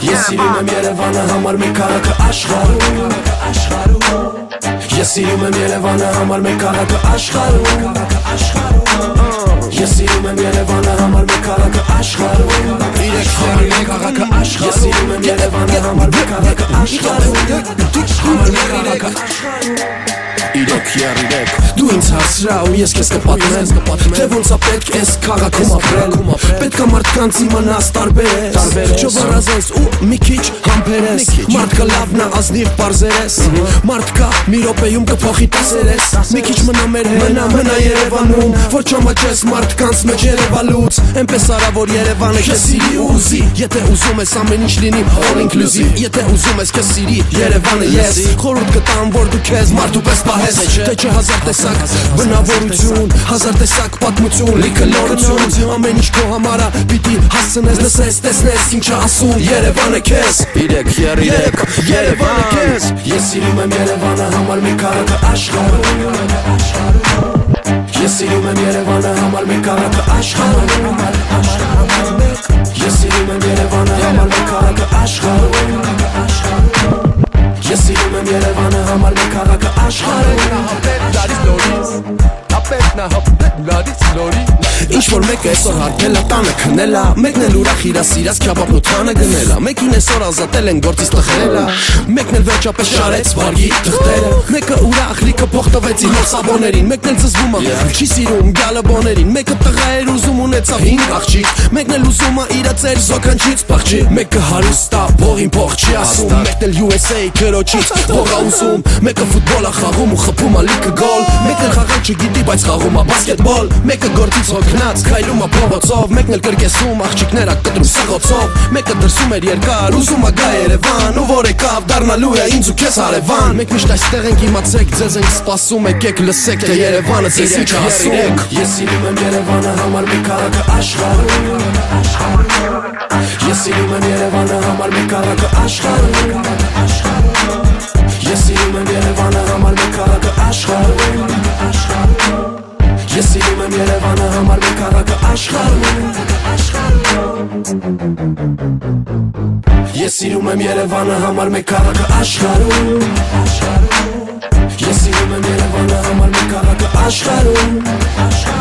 սիրում եմ Երևանը համար մեկ քաղաքը աշխարհում Ես սիրում եմ Երևանը համար մեկ քաղաքը աշխարհում Ես սիրում եմ Երևանը համար մեկ քաղաքը աշխարհում Իրեք ֆերին քաղաքը աշխարհում Ես սիրում եմ Երևանը համար մեկ քաղաքը աշխարհում Իրեք երիրեք Դու ինձ հասրա ու ես քեզ կպատմեմ Թե ոնց է պետք էս քաղաքում ապրել Պետք է մարդկանց իմանաս տարբերես Չվարազես ու մի քիչ համբերես Մարդկա լավն է ազնիվ պարզերես Մարդկա մի րոպեում կփոխի տեսերես Մի քիչ մնա մեր հետ մնա մնա Երևանում Որ չամաչես մարդկանց մեջ Երևալուց Էնպես արա որ Երևանը քեզ սիրի ու ուզի Եթե ուզում ես ամեն ինչ լինի all inclusive Եթե ուզում ես քեզ սիրի Երևանը ես Խորհուրդ կտամ որ դու քեզ մարդու պես պահես Թե չէ հազար տեսակ բնավորություն Հազար տեսակ պատմություն Լիքը լորություն Ամեն ինչ քո համարա Պիտի հասցնես լսես տեսնես ինչա ասում Երևանը քեզ Իրեք երիրեք Երևանը քեզ Ես սիրում եմ Երևանը համար մի քաղաքը աշխարհում Ես սիրում եմ Երևանը համար մի քաղաքը աշխարհում Ես I hope that Hak is Slori Ինչ որ մեկը այսօր հարկել է տանը քնել է Մեկն էլ ուրախ իրա սիրած քյաբաբն ու թանը գնել է Մեկին այսօր ազատել են գործից տխրել է Մեկն էլ վերջապես շարեց վարգի թղթերը Մեկը ուրախ լիքը փող տվեց իր սաբոներին Մեկն էլ զզվում է չի սիրում գալը բոներին Մեկը տղա էր ուզում ունեցավ 5 աղջիկ Մեկն էլ ուզում է իրա ծեր զոքանչից փախչի Մեկը հարուստ է փողին փող չի ասում Մեկն էլ USA քրոջից փող ուզում Մեկը ֆուտբոլ է խաղում ու խփում է լիքը գոլ Մեկը խաղալ չգիտի բայց խաղում է բասկետբոլ Մեկը գործից հոգնած քայլում է փողոցով Մեկն էլ կրկեսում աղջիկները կտրում սղոցով Մեկը դրսում էր երկար ուզում է գա Երևան ու որ եկավ դառնալու է ինձ ու քեզ հարևան Մենք միշտ այստեղ ենք իմացեք ձեզ ենք սպասում եկեք լսեք թե Երևանը ձեզ ինչ ասում Ես սիրում եմ Երևանը համար մի քաղաքը աշխարհում Ես սիրում եմ Երևանը համար մի քաղաքը աշխարհում Ես սիրում եմ Երևանը համար մի քաղաքը աշխարհում Ես սիրում եմ Երևանը համար մի քաղաքը աշխարհում Ես սիրում եմ Երևանը համար մի քաղաքը աշխարհում Ես սիրում եմ Երևանը համար մի քաղաքը աշխարհում Ես